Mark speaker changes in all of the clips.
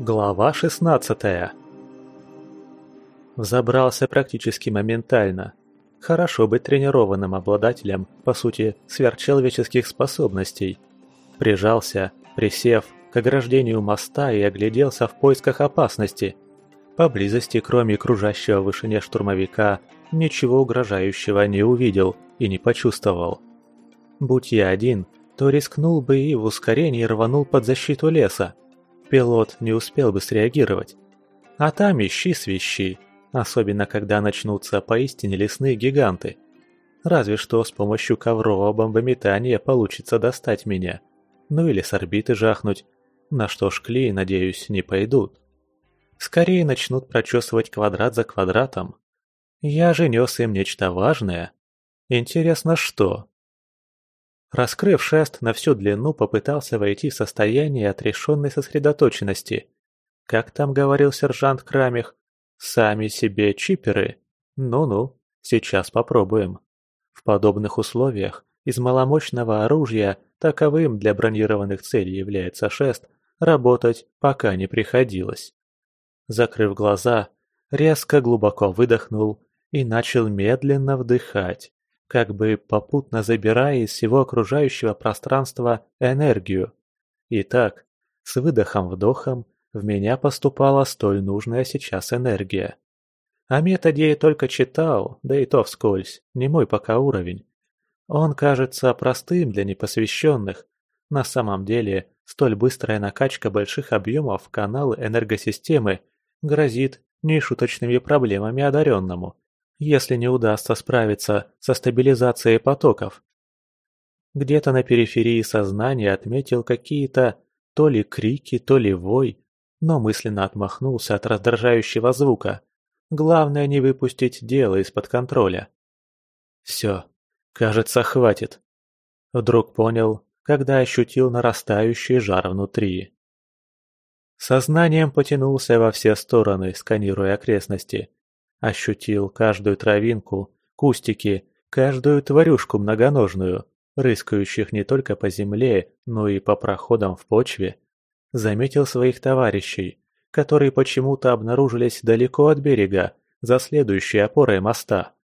Speaker 1: Глава 16 Взобрался практически моментально. Хорошо быть тренированным обладателем, по сути, сверхчеловеческих способностей. Прижался, присев к ограждению моста и огляделся в поисках опасности. Поблизости, кроме кружащего в вышине штурмовика, ничего угрожающего не увидел и не почувствовал. Будь я один, то рискнул бы и в ускорении рванул под защиту леса. Пилот не успел бы среагировать. А там ищи свищи, особенно когда начнутся поистине лесные гиганты. Разве что с помощью коврового бомбометания получится достать меня. Ну или с орбиты жахнуть, на что шкли, надеюсь, не пойдут. Скорее начнут прочесывать квадрат за квадратом. Я же нес им нечто важное. Интересно, что? Раскрыв шест на всю длину, попытался войти в состояние отрешенной сосредоточенности. Как там говорил сержант Крамих, сами себе чиперы? Ну-ну, сейчас попробуем. В подобных условиях из маломощного оружия, таковым для бронированных целей является шест, работать пока не приходилось. Закрыв глаза, резко глубоко выдохнул и начал медленно вдыхать как бы попутно забирая из всего окружающего пространства энергию. И так, с выдохом-вдохом, в меня поступала столь нужная сейчас энергия. О методе я только читал, да и то вскользь, не мой пока уровень. Он кажется простым для непосвященных. На самом деле, столь быстрая накачка больших объемов в каналы энергосистемы грозит нешуточными проблемами одаренному если не удастся справиться со стабилизацией потоков. Где-то на периферии сознания отметил какие-то то ли крики, то ли вой, но мысленно отмахнулся от раздражающего звука. Главное не выпустить дело из-под контроля. Все, кажется, хватит. Вдруг понял, когда ощутил нарастающий жар внутри. Сознанием потянулся во все стороны, сканируя окрестности. Ощутил каждую травинку, кустики, каждую тварюшку многоножную, рыскающих не только по земле, но и по проходам в почве. Заметил своих товарищей, которые почему-то обнаружились далеко от берега, за следующей опорой моста.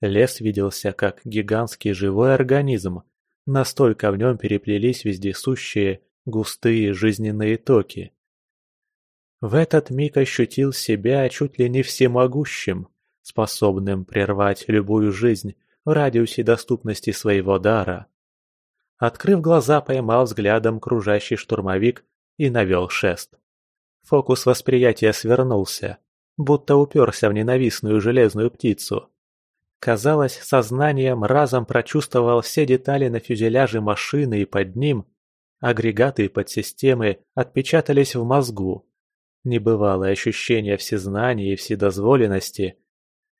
Speaker 1: Лес виделся как гигантский живой организм, настолько в нем переплелись вездесущие, густые жизненные токи. В этот миг ощутил себя чуть ли не всемогущим, способным прервать любую жизнь в радиусе доступности своего дара. Открыв глаза, поймал взглядом кружащий штурмовик и навел шест. Фокус восприятия свернулся, будто уперся в ненавистную железную птицу. Казалось, сознанием разом прочувствовал все детали на фюзеляже машины и под ним. Агрегаты и подсистемы отпечатались в мозгу, Небывалое ощущение всезнания и вседозволенности.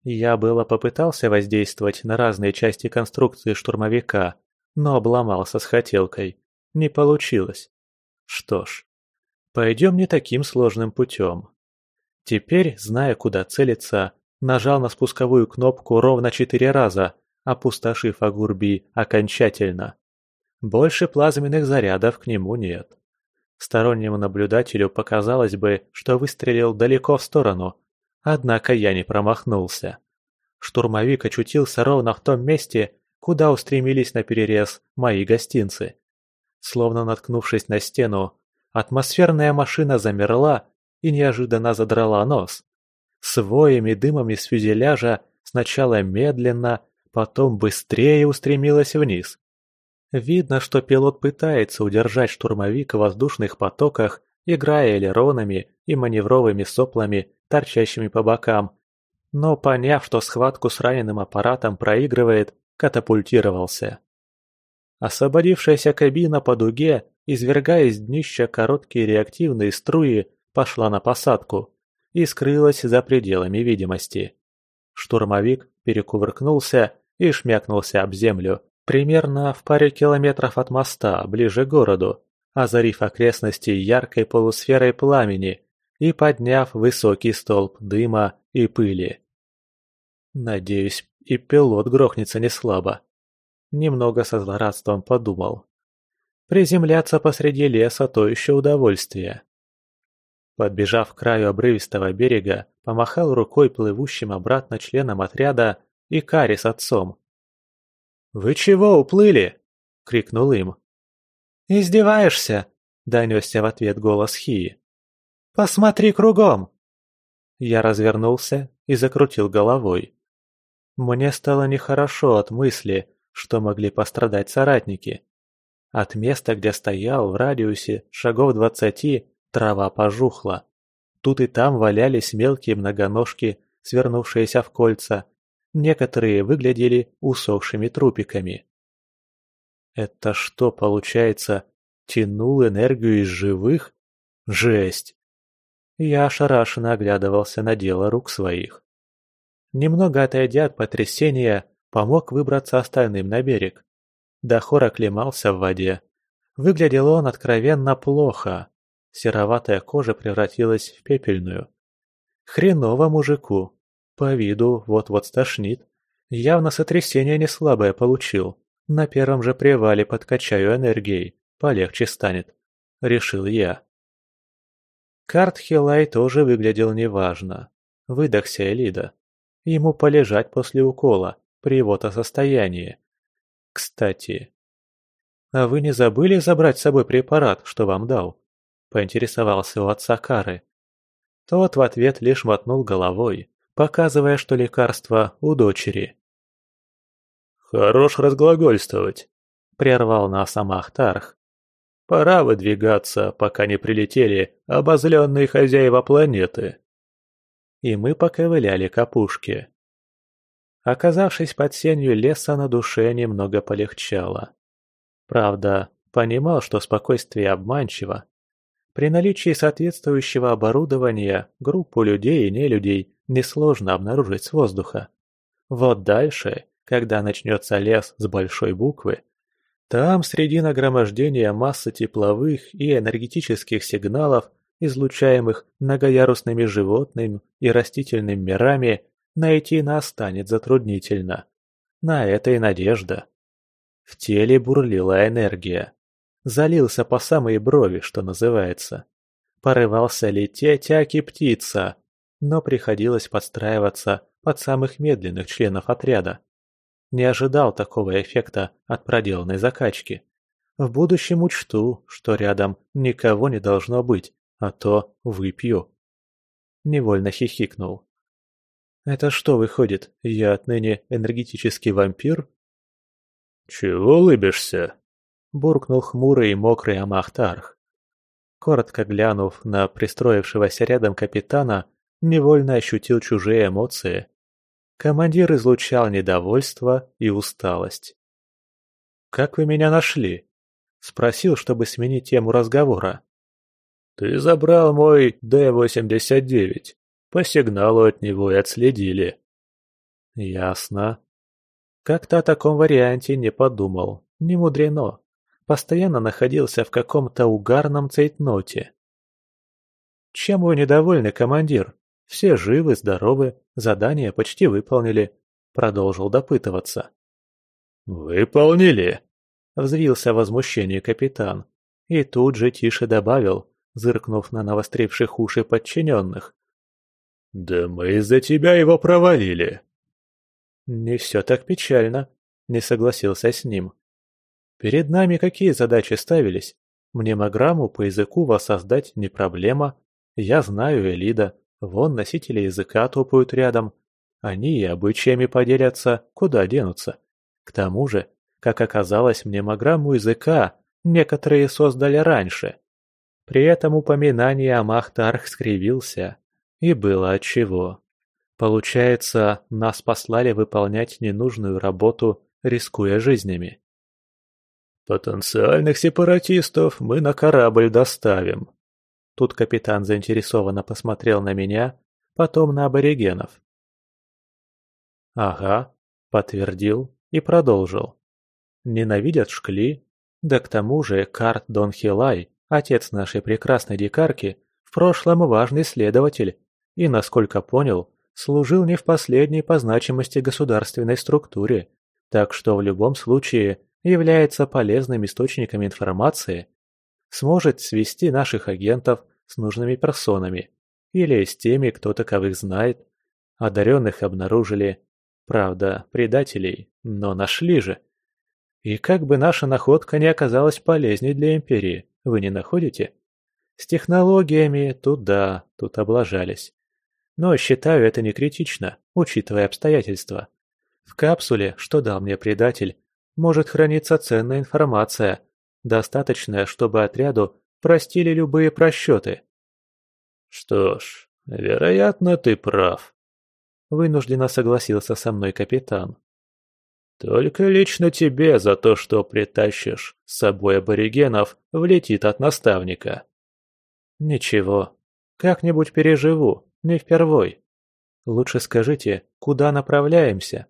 Speaker 1: Я было попытался воздействовать на разные части конструкции штурмовика, но обломался с хотелкой. Не получилось. Что ж, пойдем не таким сложным путем. Теперь, зная, куда целиться, нажал на спусковую кнопку ровно четыре раза, опустошив Агурби окончательно. Больше плазменных зарядов к нему нет. Стороннему наблюдателю показалось бы, что выстрелил далеко в сторону, однако я не промахнулся. Штурмовик очутился ровно в том месте, куда устремились на перерез мои гостинцы. Словно наткнувшись на стену, атмосферная машина замерла и неожиданно задрала нос. С воем и дымом из фюзеляжа сначала медленно, потом быстрее устремилась вниз. Видно, что пилот пытается удержать штурмовик в воздушных потоках, играя элеронами и маневровыми соплами, торчащими по бокам. Но поняв, что схватку с раненым аппаратом проигрывает, катапультировался. Освободившаяся кабина по дуге, извергая из днища короткие реактивные струи, пошла на посадку и скрылась за пределами видимости. Штурмовик перекувыркнулся и шмякнулся об землю, Примерно в паре километров от моста, ближе к городу, озарив окрестности яркой полусферой пламени и подняв высокий столб дыма и пыли. Надеюсь, и пилот грохнется не слабо. Немного со злорадством подумал. Приземляться посреди леса – то еще удовольствие. Подбежав к краю обрывистого берега, помахал рукой плывущим обратно членам отряда и Кари с отцом. «Вы чего уплыли?» — крикнул им. «Издеваешься?» — донесся в ответ голос Хии. «Посмотри кругом!» Я развернулся и закрутил головой. Мне стало нехорошо от мысли, что могли пострадать соратники. От места, где стоял, в радиусе шагов двадцати, трава пожухла. Тут и там валялись мелкие многоножки, свернувшиеся в кольца. Некоторые выглядели усохшими трупиками. Это что, получается, тянул энергию из живых? Жесть! Я ошарашенно оглядывался на дело рук своих. Немного отойдя от потрясения, помог выбраться остальным на берег. Дахор оклемался в воде. Выглядел он откровенно плохо. Сероватая кожа превратилась в пепельную. Хреново мужику. По виду вот-вот стошнит. Явно сотрясение не слабое получил. На первом же привале подкачаю энергией. Полегче станет. Решил я. Карт Хилай тоже выглядел неважно. Выдохся Элида. Ему полежать после укола, при его-то состоянии. Кстати. А вы не забыли забрать с собой препарат, что вам дал? Поинтересовался у отца Кары. Тот в ответ лишь мотнул головой, показывая, что лекарство у дочери. «Хорош разглагольствовать», — прервал нас Амахтарх. Пора выдвигаться, пока не прилетели обозленные хозяева планеты. И мы поковыляли к опушке. Оказавшись под сенью леса, на душе немного полегчало. Правда, понимал, что спокойствие обманчиво. При наличии соответствующего оборудования группу людей и нелюдей несложно обнаружить с воздуха. Вот дальше, когда начнется лес с большой буквы, там, среди нагромождения массы тепловых и энергетических сигналов, излучаемых многоярусными животными и растительными мирами, найти нас станет затруднительно. На это и надежда. В теле бурлила энергия. Залился по самой брови, что называется. Порывался лететь, аки птица, но приходилось подстраиваться под самых медленных членов отряда. Не ожидал такого эффекта от проделанной закачки. В будущем учту, что рядом никого не должно быть, а то выпью. Невольно хихикнул. Это что выходит, я отныне энергетический вампир? Чего улыбишься? Буркнул хмурый и мокрый Амахтарх. Коротко глянув на пристроившегося рядом капитана, невольно ощутил чужие эмоции. Командир излучал недовольство и усталость. «Как вы меня нашли?» – спросил, чтобы сменить тему разговора. «Ты забрал мой Д-89. По сигналу от него и отследили». «Ясно. Как-то о таком варианте не подумал. Не мудрено. Постоянно находился в каком-то угарном цейтноте». «Чем вы недовольны, командир?» Все живы, здоровы, задание почти выполнили. Продолжил допытываться. «Выполнили!» – взвился в возмущении капитан. И тут же тише добавил, зыркнув на навостривших уши подчиненных. «Да мы из-за тебя его провалили!» «Не все так печально», – не согласился с ним. «Перед нами какие задачи ставились? Мнемограмму по языку воссоздать не проблема. Я знаю Элида, Вон носители языка топают рядом. Они и обычаями поделятся, куда денутся. К тому же, как оказалось, мнемограмму языка некоторые создали раньше. При этом упоминание о Махтарх скривился. И было отчего. Получается, нас послали выполнять ненужную работу, рискуя жизнями. «Потенциальных сепаратистов мы на корабль доставим», Тут капитан заинтересованно посмотрел на меня, потом на аборигенов. «Ага», — подтвердил и продолжил. «Ненавидят шкли, да к тому же Карт Дон Хилай, отец нашей прекрасной дикарки, в прошлом важный следователь и, насколько понял, служил не в последней по значимости государственной структуре, так что в любом случае является полезным источником информации сможет свести наших агентов с нужными персонами. Или с теми, кто таковых знает. Одаренных обнаружили. Правда, предателей, но нашли же. И как бы наша находка не оказалась полезней для Империи, вы не находите? С технологиями тут да, тут облажались. Но считаю это не критично, учитывая обстоятельства. В капсуле, что дал мне предатель, может храниться ценная информация, достаточная, чтобы отряду простили любые просчеты.
Speaker 2: Что ж, вероятно, ты прав.
Speaker 1: Вынужденно согласился со мной капитан.
Speaker 2: Только лично тебе за то, что притащишь с собой аборигенов, влетит от наставника.
Speaker 1: Ничего, как-нибудь переживу, не впервой. Лучше скажите, куда направляемся?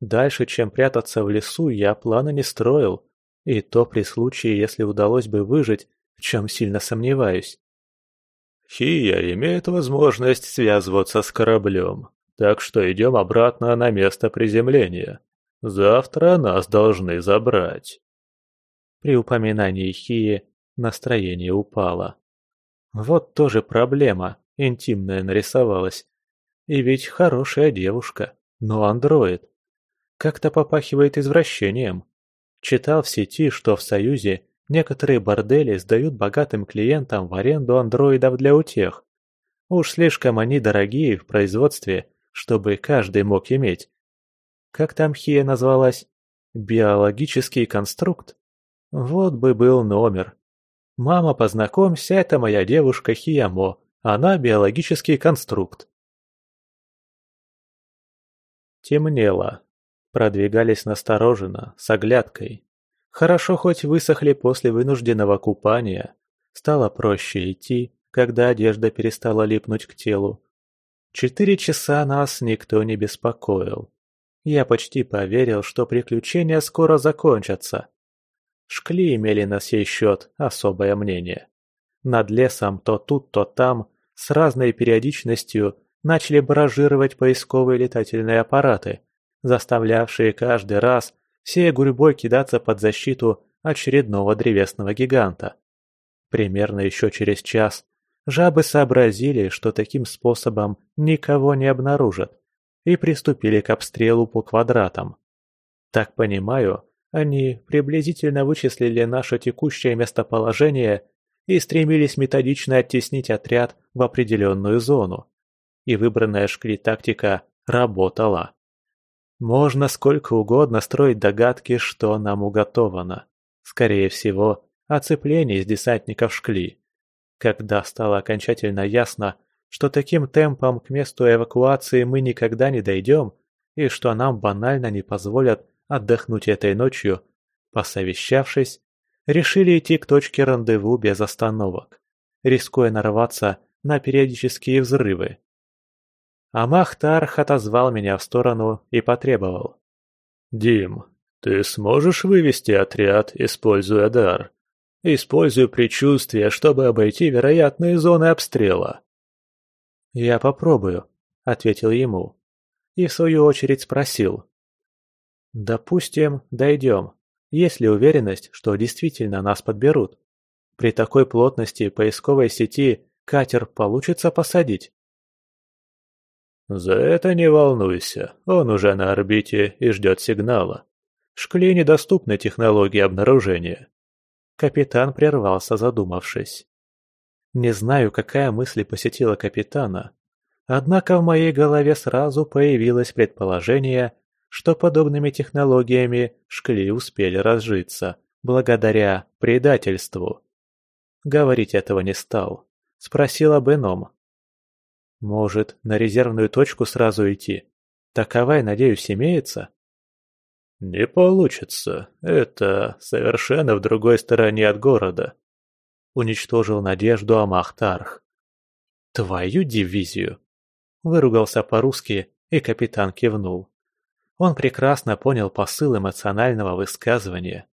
Speaker 1: Дальше, чем прятаться в лесу, я плана не строил. И то при случае, если удалось бы выжить, в чем сильно сомневаюсь.
Speaker 2: Хия имеет возможность связываться с кораблем, так что идем обратно на место приземления. Завтра нас должны забрать.
Speaker 1: При упоминании Хии настроение упало. Вот тоже проблема, интимная нарисовалась. И ведь хорошая девушка, но андроид. Как-то попахивает извращением. Читал в сети, что в Союзе некоторые бордели сдают богатым клиентам в аренду андроидов для утех. Уж слишком они дорогие в производстве, чтобы каждый мог иметь. Как там Хия назвалась? Биологический конструкт? Вот бы был номер. «Мама, познакомься, это моя девушка Хиямо. Она биологический конструкт». Темнело. Продвигались настороженно, с оглядкой. Хорошо хоть высохли после вынужденного купания. Стало проще идти, когда одежда перестала липнуть к телу. Четыре часа нас никто не беспокоил. Я почти поверил, что приключения скоро закончатся. Шкли имели на сей счет особое мнение. Над лесом то тут, то там, с разной периодичностью, начали баражировать поисковые летательные аппараты, заставлявшие каждый раз всей гурьбой кидаться под защиту очередного древесного гиганта. Примерно еще через час жабы сообразили, что таким способом никого не обнаружат, и приступили к обстрелу по квадратам. Так понимаю, они приблизительно вычислили наше текущее местоположение и стремились методично оттеснить отряд в определенную зону. И выбранная шкли тактика работала. Можно сколько угодно строить догадки, что нам уготовано. Скорее всего, оцепление из десантников шкли. Когда стало окончательно ясно, что таким темпом к месту эвакуации мы никогда не дойдем, и что нам банально не позволят отдохнуть этой ночью, посовещавшись, решили идти к точке рандеву без остановок, рискуя нарваться на периодические взрывы. Амахтарх отозвал меня в сторону и потребовал.
Speaker 2: «Дим, ты сможешь вывести отряд, используя дар? Используй предчувствие, чтобы обойти вероятные зоны обстрела».
Speaker 1: «Я попробую», — ответил ему. И в свою очередь спросил. «Допустим, дойдем. Есть ли уверенность, что действительно нас подберут? При такой плотности поисковой сети катер получится посадить?»
Speaker 2: «За это не волнуйся, он уже на орбите и ждет сигнала. Шкле недоступны технологии обнаружения».
Speaker 1: Капитан прервался, задумавшись. Не знаю, какая мысль посетила капитана, однако в моей голове сразу появилось предположение, что подобными технологиями шкли успели разжиться, благодаря предательству. Говорить этого не стал. Спросил об ином. Может, на резервную точку сразу идти? Таковая, надеюсь, имеется?
Speaker 2: Не получится. Это совершенно в другой стороне от города.
Speaker 1: Уничтожил надежду Амахтарх. Твою дивизию! Выругался по-русски, и капитан кивнул. Он прекрасно понял посыл эмоционального высказывания.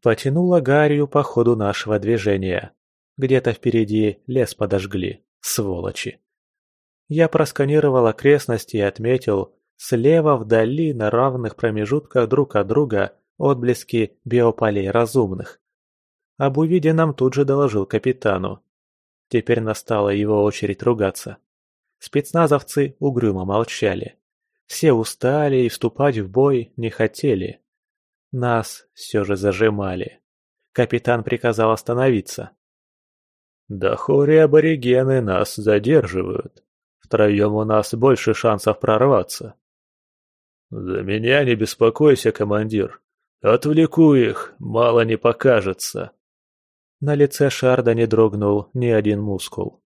Speaker 1: Потянуло гарью по ходу нашего движения. Где-то впереди лес подожгли, сволочи. Я просканировал окрестности и отметил слева вдали на равных промежутках друг от друга отблески биополей разумных. Об увиденном тут же доложил капитану. Теперь настала его очередь ругаться. Спецназовцы угрюмо молчали. Все устали и вступать в бой не хотели. Нас все же зажимали. Капитан приказал остановиться.
Speaker 2: «Дахори аборигены нас задерживают. Втроем у нас больше шансов прорваться». «За меня не беспокойся, командир. Отвлеку их, мало не покажется».
Speaker 1: На лице Шарда не дрогнул ни один мускул.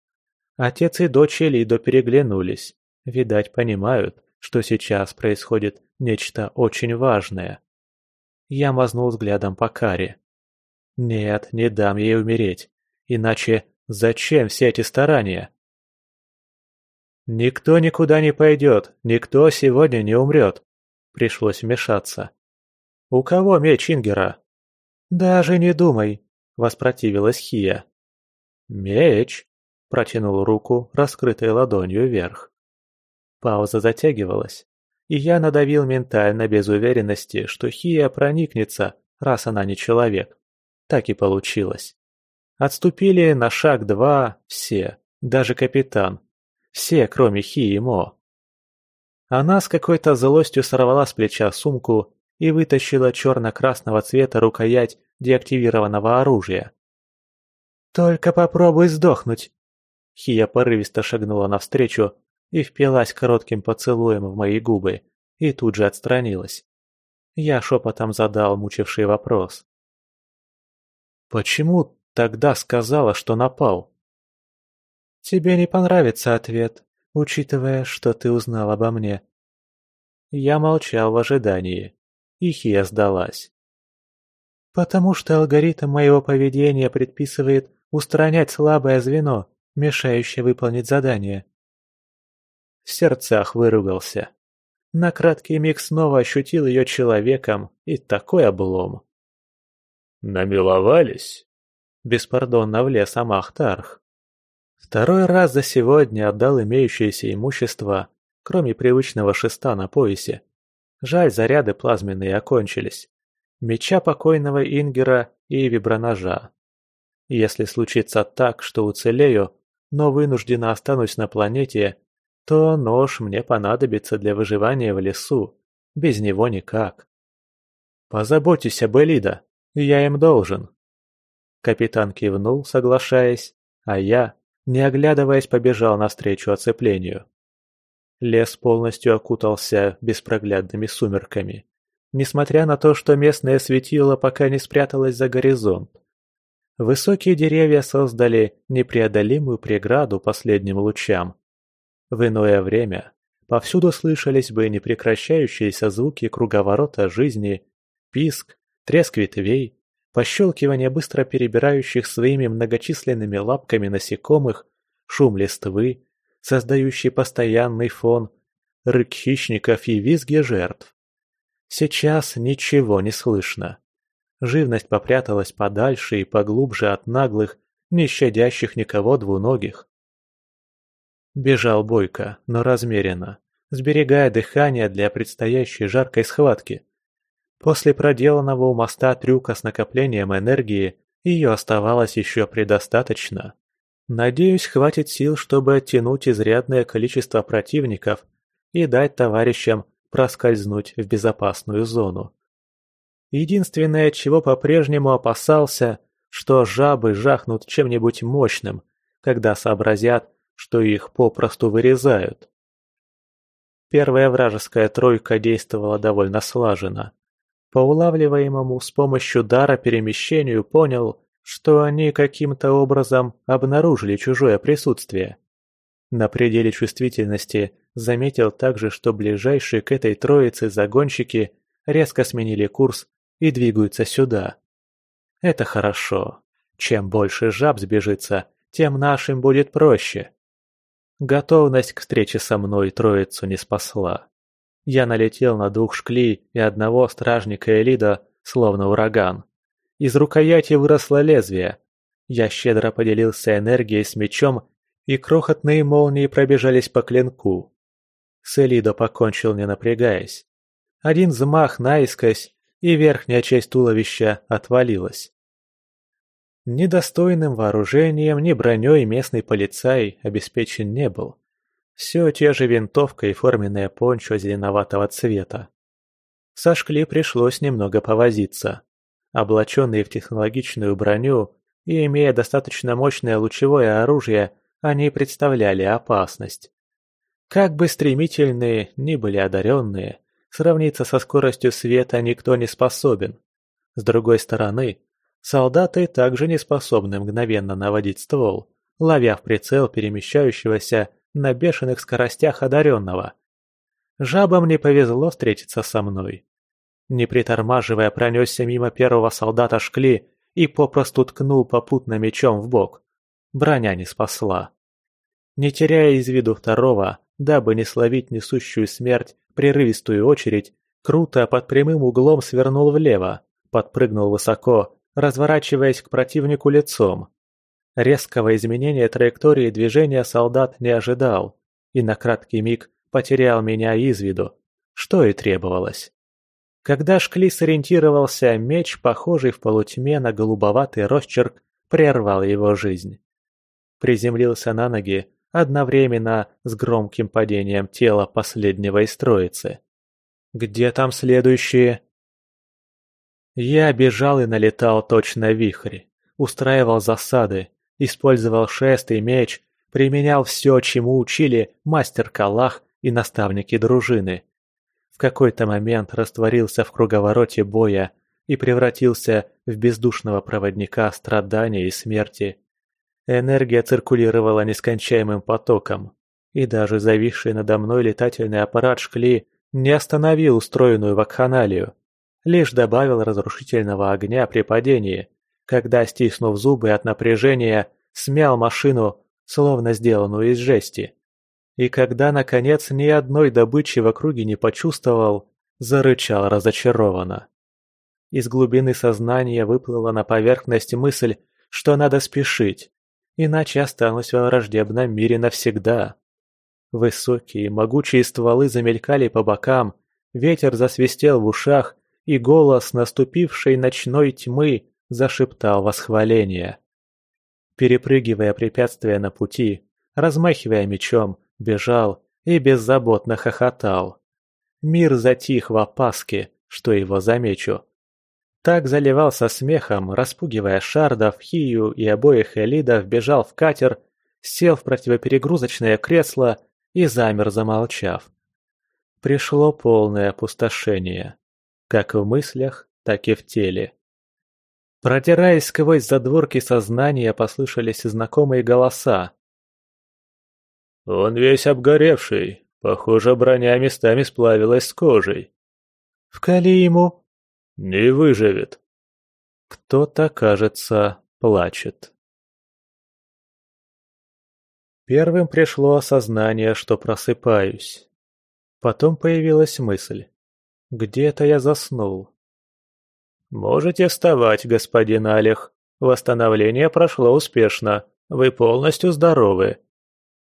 Speaker 1: Отец и дочь Элидо переглянулись. Видать, понимают, что сейчас происходит нечто очень важное. Я мазнул взглядом по Каре. Нет, не дам ей умереть. Иначе зачем все эти старания? «Никто никуда не пойдет, никто сегодня не умрет», — пришлось вмешаться. «У кого меч Ингера?» «Даже не думай», — воспротивилась Хия. «Меч?» — протянул руку, раскрытой ладонью вверх. Пауза затягивалась, и я надавил ментально без уверенности, что Хия проникнется, раз она не человек. Так и получилось. Отступили на шаг два все, даже капитан. Все, кроме Хи и Мо. Она с какой-то злостью сорвала с плеча сумку и вытащила черно-красного цвета рукоять деактивированного оружия. «Только попробуй сдохнуть!» Хия порывисто шагнула навстречу и впилась коротким поцелуем в мои губы, и тут же отстранилась. Я шепотом задал мучивший вопрос. «Почему тогда сказала, что напал?» «Тебе не понравится ответ, учитывая, что ты узнал обо мне». Я молчал в ожидании, и Хия сдалась. «Потому что алгоритм моего поведения предписывает устранять слабое звено, мешающее выполнить задание. В сердцах выругался. На краткий миг снова ощутил ее человеком, и такой облом.
Speaker 2: «Намиловались?» – беспардонно влез Амахтарх.
Speaker 1: Второй раз за сегодня отдал имеющееся имущество, кроме привычного шеста на поясе. Жаль, заряды плазменные окончились. Меча покойного Ингера и виброножа. Если случится так, что уцелею, но вынужденно останусь на планете, то нож мне понадобится для выживания в лесу. Без него никак. Позаботьтесь об Элида, я им должен. Капитан кивнул, соглашаясь, а я, не оглядываясь, побежал навстречу оцеплению. Лес полностью окутался беспроглядными сумерками, несмотря на то, что местное светило пока не спряталось за горизонт. Высокие деревья создали непреодолимую преграду последним лучам, в иное время повсюду слышались бы непрекращающиеся звуки круговорота жизни, писк, треск ветвей, пощелкивание быстро перебирающих своими многочисленными лапками насекомых, шум листвы, создающий постоянный фон, рык хищников и визги жертв. Сейчас ничего не слышно. Живность попряталась подальше и поглубже от наглых, не щадящих никого двуногих. Бежал бойко, но размеренно, сберегая дыхание для предстоящей жаркой схватки. После проделанного у моста трюка с накоплением энергии ее оставалось еще предостаточно. Надеюсь, хватит сил, чтобы оттянуть изрядное количество противников и дать товарищам проскользнуть в безопасную зону. Единственное, чего по-прежнему опасался, что жабы жахнут чем-нибудь мощным, когда сообразят, что их попросту вырезают. Первая вражеская тройка действовала довольно слаженно. По улавливаемому с помощью дара перемещению понял, что они каким-то образом обнаружили чужое присутствие. На пределе чувствительности заметил также, что ближайшие к этой троице загонщики резко сменили курс и двигаются сюда. Это хорошо. Чем больше жаб сбежится, тем нашим будет проще. Готовность к встрече со мной троицу не спасла. Я налетел на двух шклей и одного стражника Элида, словно ураган. Из рукояти выросло лезвие. Я щедро поделился энергией с мечом, и крохотные молнии пробежались по клинку. С Элидо покончил, не напрягаясь. Один взмах наискось, и верхняя часть туловища отвалилась. Недостойным вооружением, ни броней местный полицай обеспечен не был. Все те же винтовка и форменная пончо зеленоватого цвета. Со пришлось немного повозиться. Облаченные в технологичную броню и имея достаточно мощное лучевое оружие, они представляли опасность. Как бы стремительные ни были одаренные, сравниться со скоростью света никто не способен. С другой стороны, солдаты также не способны мгновенно наводить ствол, ловя в прицел перемещающегося на бешеных скоростях одаренного. Жабам не повезло встретиться со мной. Не притормаживая, пронесся мимо первого солдата шкли и попросту ткнул попутно мечом в бок. Броня не спасла. Не теряя из виду второго, дабы не словить несущую смерть прерывистую очередь, круто под прямым углом свернул влево, подпрыгнул высоко, разворачиваясь к противнику лицом. Резкого изменения траектории движения солдат не ожидал и на краткий миг потерял меня из виду, что и требовалось. Когда Шкли сориентировался, меч, похожий в полутьме на голубоватый росчерк, прервал его жизнь. Приземлился на ноги одновременно с громким падением тела последнего из троицы. «Где там следующие?» Я бежал и налетал точно вихрь, устраивал засады, использовал шест и меч, применял все, чему учили мастер Калах и наставники дружины какой-то момент растворился в круговороте боя и превратился в бездушного проводника страдания и смерти. Энергия циркулировала нескончаемым потоком, и даже зависший надо мной летательный аппарат Шкли не остановил устроенную вакханалию, лишь добавил разрушительного огня при падении, когда, стиснув зубы от напряжения, смял машину, словно сделанную из жести. И когда, наконец, ни одной добычи в округе не почувствовал, зарычал разочарованно. Из глубины сознания выплыла на поверхность мысль, что надо спешить, иначе останусь во враждебном мире навсегда. Высокие, могучие стволы замелькали по бокам, ветер засвистел в ушах, и голос наступившей ночной тьмы зашептал восхваление. Перепрыгивая препятствия на пути, размахивая мечом, бежал и беззаботно хохотал. Мир затих в опаске, что его замечу. Так заливался смехом, распугивая шардов, хию и обоих элидов, бежал в катер, сел в противоперегрузочное кресло и замер, замолчав. Пришло полное опустошение, как в мыслях, так и в теле. Продираясь сквозь задворки сознания, послышались знакомые голоса.
Speaker 2: Он весь обгоревший. Похоже, броня местами сплавилась с кожей.
Speaker 1: Вкали ему.
Speaker 2: Не выживет.
Speaker 1: Кто-то, кажется, плачет. Первым пришло осознание, что просыпаюсь. Потом появилась мысль. Где-то я заснул. «Можете вставать, господин Алех. Восстановление прошло успешно. Вы полностью здоровы.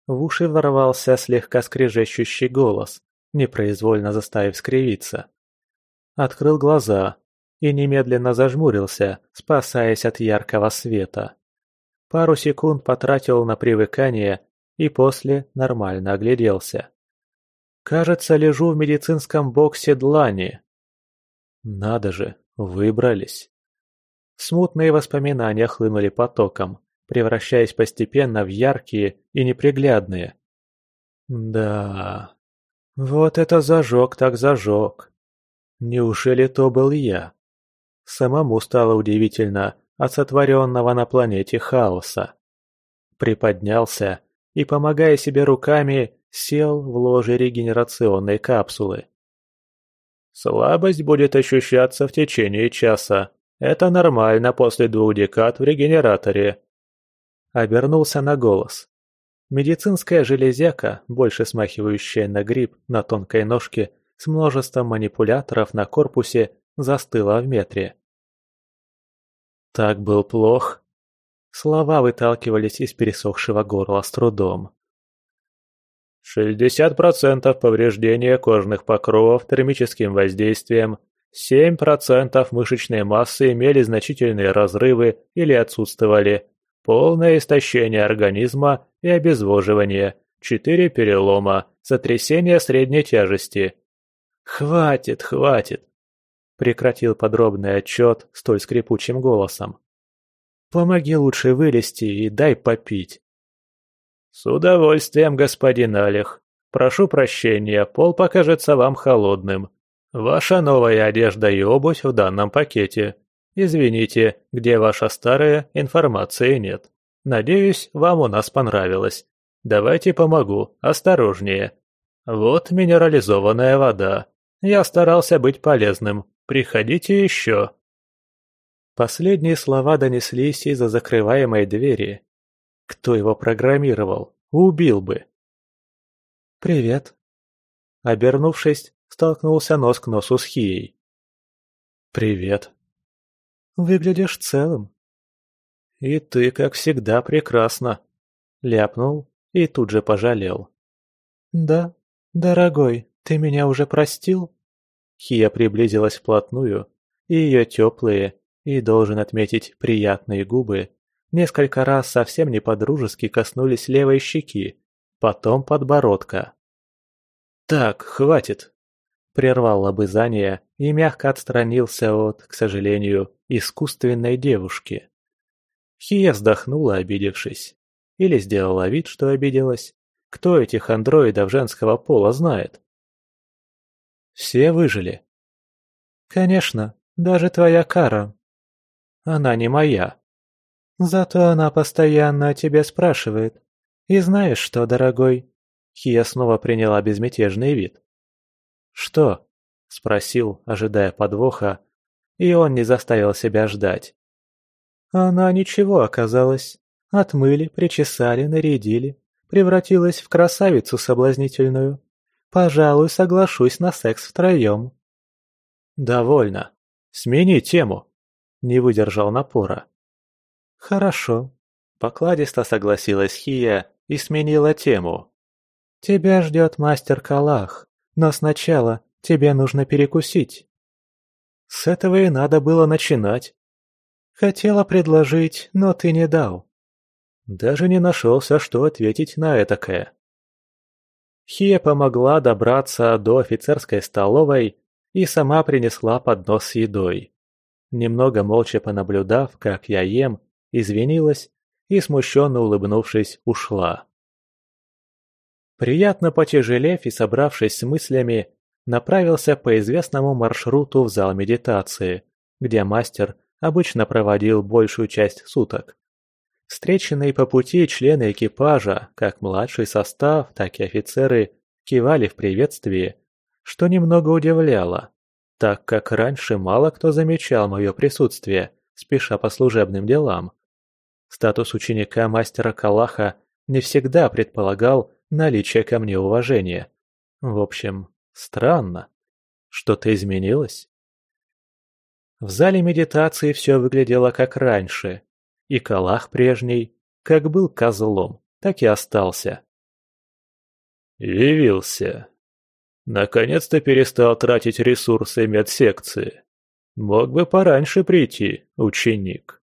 Speaker 1: В уши ворвался слегка скрежещущий голос, непроизвольно заставив скривиться. Открыл глаза и немедленно зажмурился, спасаясь от яркого света. Пару секунд потратил на привыкание и после нормально огляделся. Кажется, лежу в медицинском боксе Длани. Надо же, выбрались. Смутные воспоминания хлынули потоком превращаясь постепенно в яркие и неприглядные. Да, вот это зажег так зажег. Неужели то был я? Самому стало удивительно от сотворенного на планете хаоса. Приподнялся и, помогая себе руками, сел в ложе регенерационной капсулы. Слабость будет ощущаться в течение часа. Это нормально после двух декад в регенераторе. Обернулся на голос. Медицинская железяка, больше смахивающая на гриб на тонкой ножке, с множеством манипуляторов на корпусе, застыла в метре. Так был плох. Слова выталкивались из пересохшего горла с трудом. «Шестьдесят процентов повреждения кожных покровов термическим воздействием,
Speaker 2: 7% мышечной массы имели значительные разрывы или отсутствовали, полное истощение организма и обезвоживание, 4 перелома, сотрясение средней тяжести. «Хватит, хватит!» – прекратил подробный отчет столь скрипучим голосом. «Помоги лучше вылезти и дай попить». «С удовольствием, господин Алих. Прошу прощения, пол покажется вам холодным. Ваша новая одежда и обувь в данном пакете. Извините, где ваша старая, информации нет. Надеюсь, вам у нас понравилось. Давайте помогу, осторожнее. Вот минерализованная вода. Я старался быть полезным. Приходите еще. Последние слова донеслись из-за закрываемой двери. Кто его программировал? Убил бы. «Привет». Обернувшись, столкнулся нос к носу с Хией. «Привет». «Выглядишь целым». «И ты, как всегда, прекрасна», — ляпнул и тут же пожалел. «Да, дорогой, ты меня уже простил?» Хия приблизилась вплотную, и ее теплые, и, должен отметить, приятные губы несколько раз совсем не по-дружески коснулись левой щеки, потом подбородка. «Так, хватит!» Прервал лобызание и мягко отстранился от, к сожалению, искусственной девушки. Хия вздохнула, обидевшись. Или сделала вид, что обиделась. Кто этих андроидов женского пола знает? Все выжили. Конечно, даже твоя Кара. Она не моя. Зато она постоянно о тебе спрашивает. И знаешь что, дорогой?» Хия снова приняла безмятежный вид. «Что?» – спросил, ожидая подвоха, и он не заставил себя ждать. Она ничего оказалась. Отмыли, причесали, нарядили. Превратилась в красавицу соблазнительную. Пожалуй, соглашусь на секс втроем. «Довольно. Смени тему», – не выдержал напора. «Хорошо», – покладисто согласилась Хия и сменила тему. «Тебя ждет мастер Калах, но сначала тебе нужно перекусить». С этого и надо было начинать. Хотела предложить, но ты не дал. Даже не нашелся, что ответить на этакое. Хия помогла добраться до офицерской столовой и сама принесла поднос с едой. Немного молча понаблюдав, как я ем, извинилась и, смущенно улыбнувшись, ушла. Приятно потяжелев и собравшись с мыслями, направился по известному маршруту в зал медитации, где мастер обычно проводил большую часть суток. Встреченные по пути члены экипажа, как младший состав, так и офицеры, кивали в приветствии, что немного удивляло, так как раньше мало кто замечал мое присутствие, спеша по служебным делам. Статус ученика мастера Калаха не всегда предполагал наличие ко мне уважения. В общем, странно. Что-то изменилось? В зале медитации все выглядело как раньше. И Калах прежний, как был козлом, так и остался. «Явился. Наконец-то перестал тратить ресурсы медсекции. Мог бы пораньше прийти, ученик».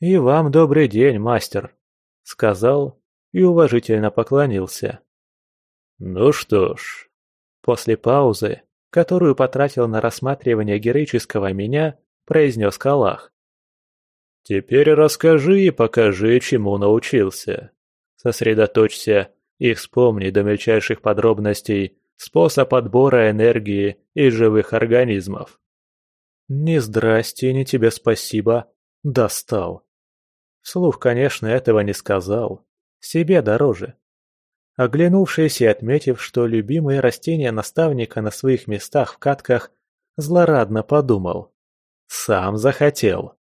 Speaker 2: «И вам добрый день, мастер», — сказал и уважительно поклонился. «Ну что ж», после паузы, которую потратил на рассматривание героического меня, произнес Калах. «Теперь расскажи и покажи, чему научился. Сосредоточься и вспомни до мельчайших подробностей способ отбора энергии из живых организмов». «Ни здрасте, ни тебе спасибо. Достал». Вслух, конечно, этого не сказал. Себе дороже. Оглянувшись и отметив, что любимые растения наставника на своих местах в катках, злорадно подумал. Сам захотел.